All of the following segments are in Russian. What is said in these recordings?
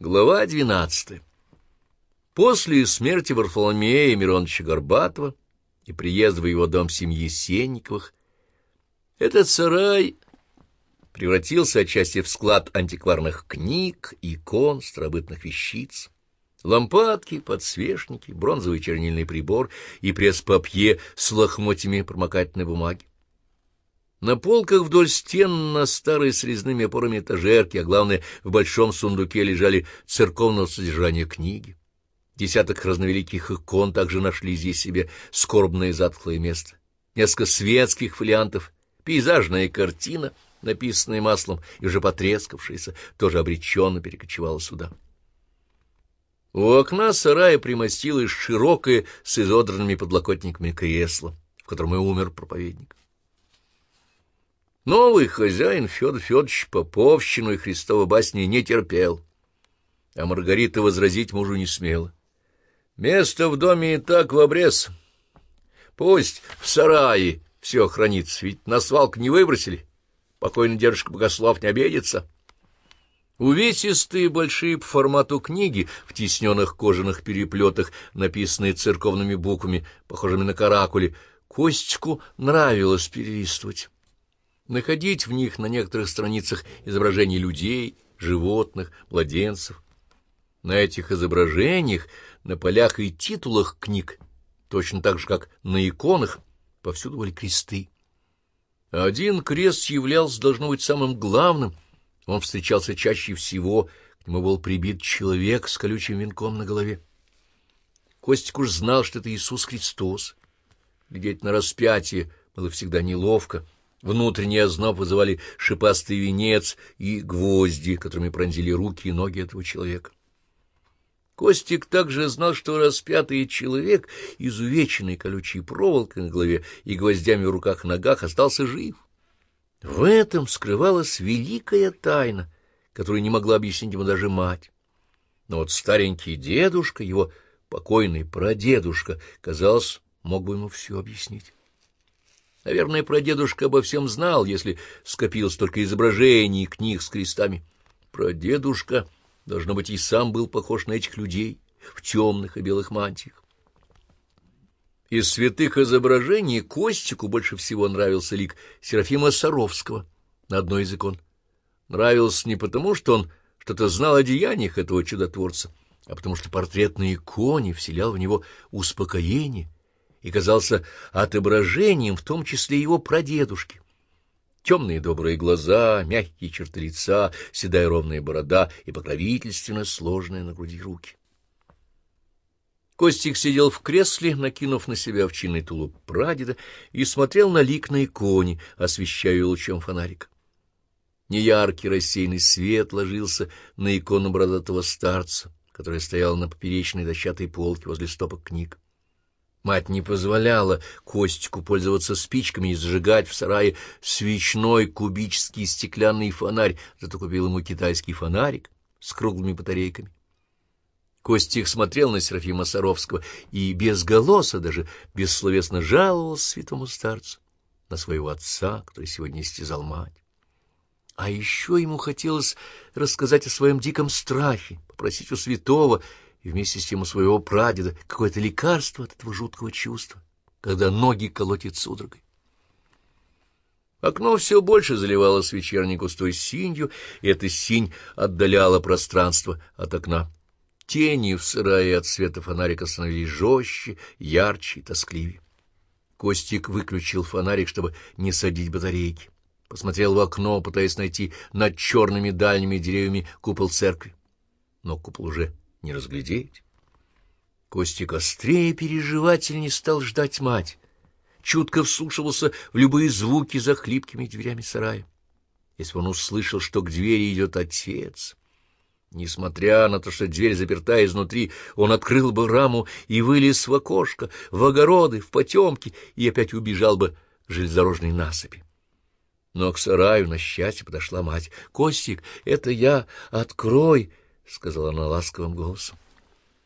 Глава двенадцатая. После смерти Варфоломея Мироновича Горбатова и приезда в его дом семьи Сенниковых этот сарай превратился отчасти в склад антикварных книг, икон, старобытных вещиц, лампадки, подсвечники, бронзовый чернильный прибор и пресс-папье с лохмотьями промокательной бумаги. На полках вдоль стен на старой с резными опорами этажерки, а главное, в большом сундуке лежали церковного содержания книги. Десяток разновеликих икон также нашли здесь себе скорбное затхлое место. Несколько светских фолиантов, пейзажная картина, написанная маслом и уже потрескавшаяся, тоже обреченно перекочевала сюда. У окна сарая примостилось широкое с изодранными подлокотниками кресло, в котором и умер проповедник. Новый хозяин Федор Федорович Поповщину и Христова басни не терпел, а Маргарита возразить мужу не смела. Место в доме и так в обрез. Пусть в сарае все хранится, ведь на свалку не выбросили. Покойный дедушка Богослов не обидится. Увесистые большие по формату книги в тисненных кожаных переплетах, написанные церковными буквами, похожими на каракули, Костику нравилось перелистывать находить в них на некоторых страницах изображения людей, животных, младенцев. На этих изображениях, на полях и титулах книг, точно так же, как на иконах, повсюду были кресты. Один крест являлся, должно быть, самым главным. Он встречался чаще всего, к нему был прибит человек с колючим венком на голове. Костик уж знал, что это Иисус Христос. Глядеть на распятие было всегда неловко — Внутренний озноб вызывали шипастый венец и гвозди, которыми пронзили руки и ноги этого человека. Костик также знал, что распятый человек, изувеченный колючей проволокой на голове и гвоздями в руках и ногах, остался жив. В этом скрывалась великая тайна, которую не могла объяснить ему даже мать. Но вот старенький дедушка, его покойный прадедушка, казалось, мог бы ему все объяснить. Наверное, прадедушка обо всем знал, если скопил столько изображений и книг с крестами. Прадедушка, должно быть, и сам был похож на этих людей в темных и белых мантиях. Из святых изображений Костику больше всего нравился лик Серафима Саровского на одной из икон. Нравился не потому, что он что-то знал о деяниях этого чудотворца, а потому что портрет на иконе вселял в него успокоение — и казался отображением, в том числе его прадедушки. Темные добрые глаза, мягкие черты лица, седая ровная борода и покровительственно сложные на груди руки. Костик сидел в кресле, накинув на себя овчинный тулуп прадеда, и смотрел на лик на иконе, освещая лучом фонарика. Неяркий рассеянный свет ложился на икону бородатого старца, которая стояла на поперечной дощатой полке возле стопок книг. Мать не позволяла Костику пользоваться спичками и зажигать в сарае свечной кубический стеклянный фонарь, зато купил ему китайский фонарик с круглыми батарейками. Костик смотрел на Серафима Саровского и без голоса, даже бессловесно жаловался святому старцу на своего отца, который сегодня истязал мать. А еще ему хотелось рассказать о своем диком страхе, попросить у святого вместе с тем у своего прадеда какое-то лекарство от этого жуткого чувства, когда ноги колотит судорогой. Окно все больше заливалось вечерней густой синью, и эта синь отдаляла пространство от окна. Тени в сырае от света фонарика становились жестче, ярче и тоскливее. Костик выключил фонарик, чтобы не садить батарейки. Посмотрел в окно, пытаясь найти над черными дальними деревьями купол церкви. Но купол уже не разглядеть. Костик острее переживательней стал ждать мать, чутко вслушивался в любые звуки за хлипкими дверями сарая. Если он услышал, что к двери идет отец... Несмотря на то, что дверь заперта изнутри, он открыл бы раму и вылез в окошко, в огороды, в потемки, и опять убежал бы к железнодорожной насыпи. Но к сараю, на счастье, подошла мать. — Костик, это я, открой! — сказала она ласковым голосом.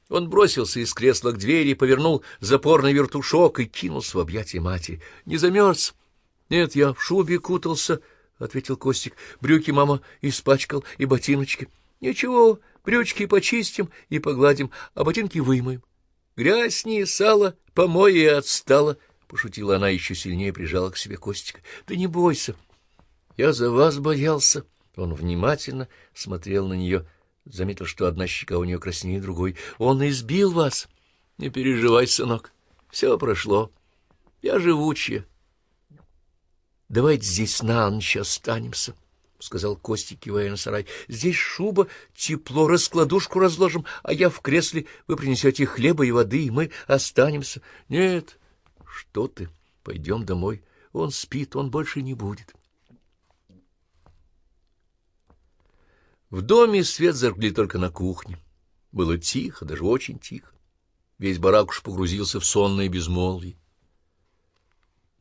Он бросился из кресла к двери, повернул запорный вертушок и кинулся в объятия матери. — Не замерз? — Нет, я в шубе кутался, — ответил Костик. — Брюки мама испачкал и ботиночки. — Ничего, Брючки почистим и погладим, а ботинки вымоем. Грязь не сало, помой и отстала, — пошутила она еще сильнее, прижала к себе Костика. — Да не бойся. Я за вас боялся. Он внимательно смотрел на нее, заметил, что одна щека у нее краснее другой. Он избил вас. Не переживай, сынок, все прошло. Я живучая. Давайте здесь на ночь останемся. — сказал Костик, кивая на сарай. — Здесь шуба, тепло, раскладушку разложим, а я в кресле, вы принесете хлеба и воды, и мы останемся. — Нет, что ты, пойдем домой. Он спит, он больше не будет. В доме свет зажгли только на кухне. Было тихо, даже очень тихо. Весь барак уж погрузился в сонное безмолвие.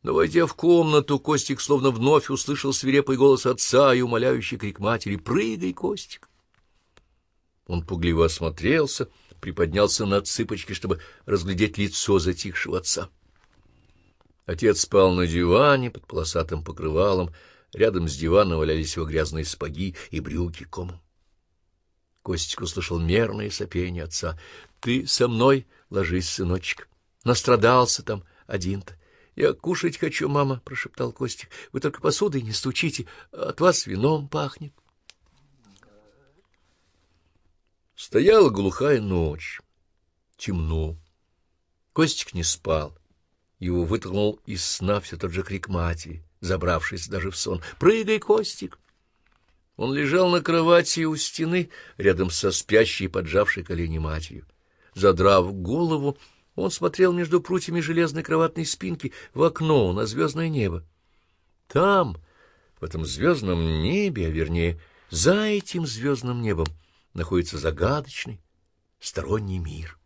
Но, войдя в комнату, Костик словно вновь услышал свирепый голос отца и умоляющий крик матери «Прыгай, Костик!». Он пугливо осмотрелся, приподнялся на цыпочки, чтобы разглядеть лицо затихшего отца. Отец спал на диване под полосатым покрывалом, рядом с диваном валялись его грязные спаги и брюки комом. Костик услышал мерное сопение отца. — Ты со мной ложись, сыночек. Настрадался там один-то. — Я кушать хочу, мама, — прошептал Костик. — Вы только посудой не стучите, от вас вином пахнет. Стояла глухая ночь. Темно. Костик не спал. Его вытолкнул из сна все тот же крик матери, забравшись даже в сон. «Прыгай, Костик!» Он лежал на кровати у стены, рядом со спящей, поджавшей колени матерью. Задрав голову, он смотрел между прутьями железной кроватной спинки в окно на звездное небо. Там, в этом звездном небе, а вернее, за этим звездным небом, находится загадочный сторонний мир.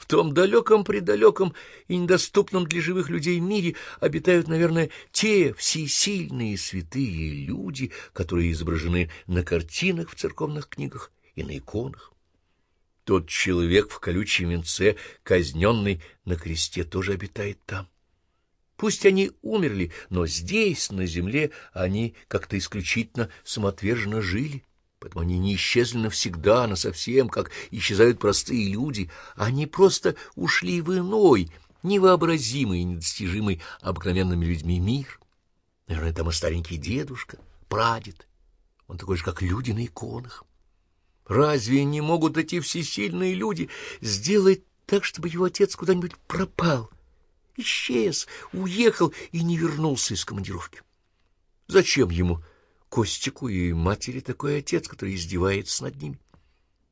В том далеком-предалеком и недоступном для живых людей мире обитают, наверное, те всесильные святые люди, которые изображены на картинах в церковных книгах и на иконах. Тот человек в колючем венце, казненный на кресте, тоже обитает там. Пусть они умерли, но здесь, на земле, они как-то исключительно самоотверженно жили. Поэтому они не исчезли навсегда, насовсем, как исчезают простые люди. Они просто ушли в иной, невообразимый и недостижимый обыкновенными людьми мир. Наверное, там и старенький дедушка, прадед. Он такой же, как люди на иконах. Разве не могут эти всесильные люди сделать так, чтобы его отец куда-нибудь пропал, исчез, уехал и не вернулся из командировки? Зачем ему, Костику и матери, такой отец, который издевается над ними?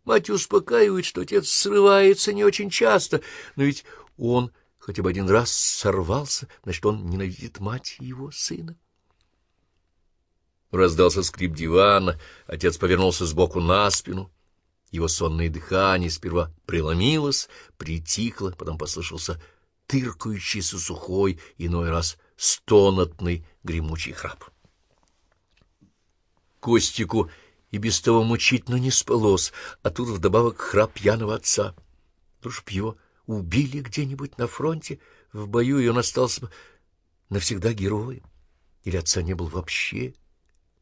Мать успокаивает, что отец срывается не очень часто, но ведь он хотя бы один раз сорвался, значит, он ненавидит мать и его сына. Раздался скрип дивана, отец повернулся сбоку на спину. Его сонное дыхание сперва преломилось, притихло, потом послышался тыркающийся сухой, иной раз стонотный гремучий храп. Костику и без того мучительно не спалось, а тут вдобавок храп пьяного отца. Уж б его убили где-нибудь на фронте, в бою, и он остался навсегда героем. Или отца не был вообще.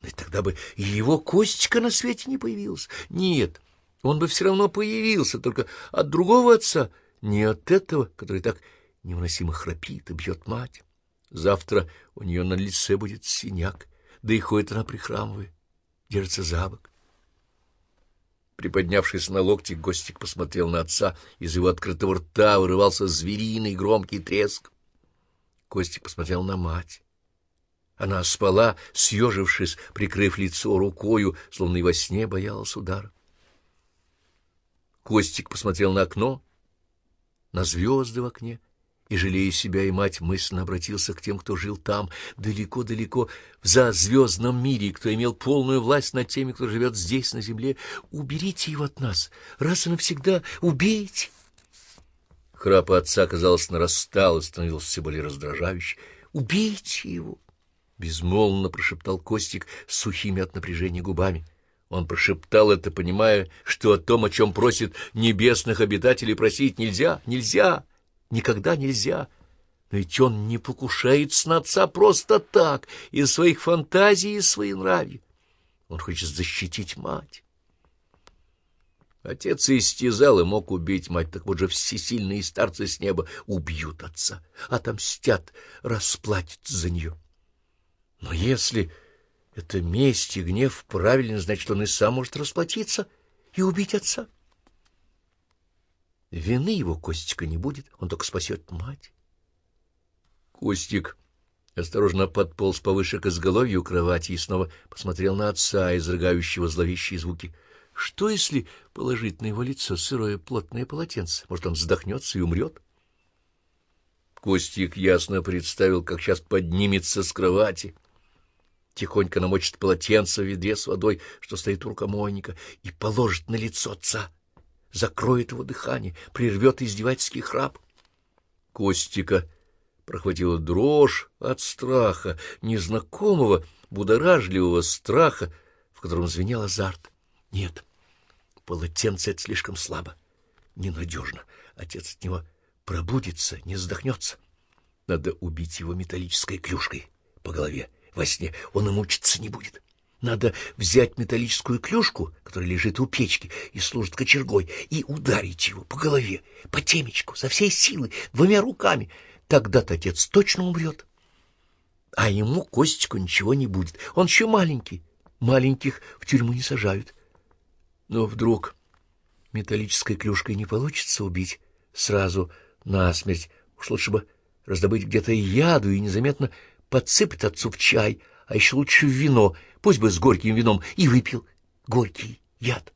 Но тогда бы и его Костика на свете не появился. Нет, он бы все равно появился, только от другого отца, не от этого, который так невыносимо храпит и бьет мать. Завтра у нее на лице будет синяк, да и ходит она прихрамывая, держится за бок. Приподнявшись на локти, Гостик посмотрел на отца. Из его открытого рта вырывался звериный громкий треск. Костик посмотрел на мать. Она спала, съежившись, прикрыв лицо рукою, словно и во сне боялась удара. Костик посмотрел на окно, на звезды в окне, и, жалея себя и мать, мысленно обратился к тем, кто жил там, далеко-далеко, в зазвездном мире, кто имел полную власть над теми, кто живет здесь, на земле. Уберите его от нас, раз и навсегда, убейте! Храп отца, казалось, нарастал и становился все более раздражающим. «Убейте его!» — безмолвно прошептал Костик сухими от напряжения губами. Он прошептал это, понимая, что о том, о чем просит небесных обитателей, просить нельзя, нельзя, никогда нельзя. Но ведь он не покушается на отца просто так, из своих фантазий и своей нрави. Он хочет защитить мать. Отец истязал и мог убить мать, так вот же всесильные старцы с неба убьют отца, отомстят, расплатятся за нее. Но если это месть и гнев правильно, значит, он и сам может расплатиться и убить отца. Вины его Костика не будет, он только спасет мать. Костик осторожно подполз повыше к изголовью кровати и снова посмотрел на отца, изрыгающего зловещие звуки. Что, если положить на его лицо сырое плотное полотенце? Может, он вздохнется и умрет? Костик ясно представил, как сейчас поднимется с кровати, тихонько намочит полотенце в ведре с водой, что стоит у рукомойника, и положит на лицо отца, закроет его дыхание, прервет издевательский храп. Костика прохватила дрожь от страха, незнакомого, будоражливого страха, в котором звенел азарт. Нет, полотенце — это слишком слабо, ненадежно. Отец от него пробудится, не задохнется. Надо убить его металлической клюшкой по голове. Во сне он и мучиться не будет. Надо взять металлическую клюшку, которая лежит у печки и служит кочергой, и ударить его по голове, по темечку, со всей силы, двумя руками — Тогда-то отец точно умрет. А ему, Костику, ничего не будет. Он еще маленький. Маленьких в тюрьму не сажают. Но вдруг металлической клюшкой не получится убить сразу насмерть. Уж лучше бы раздобыть где-то яду и незаметно подсыпать отцу в чай, а еще лучше вино, пусть бы с горьким вином, и выпил горький яд.